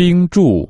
冰柱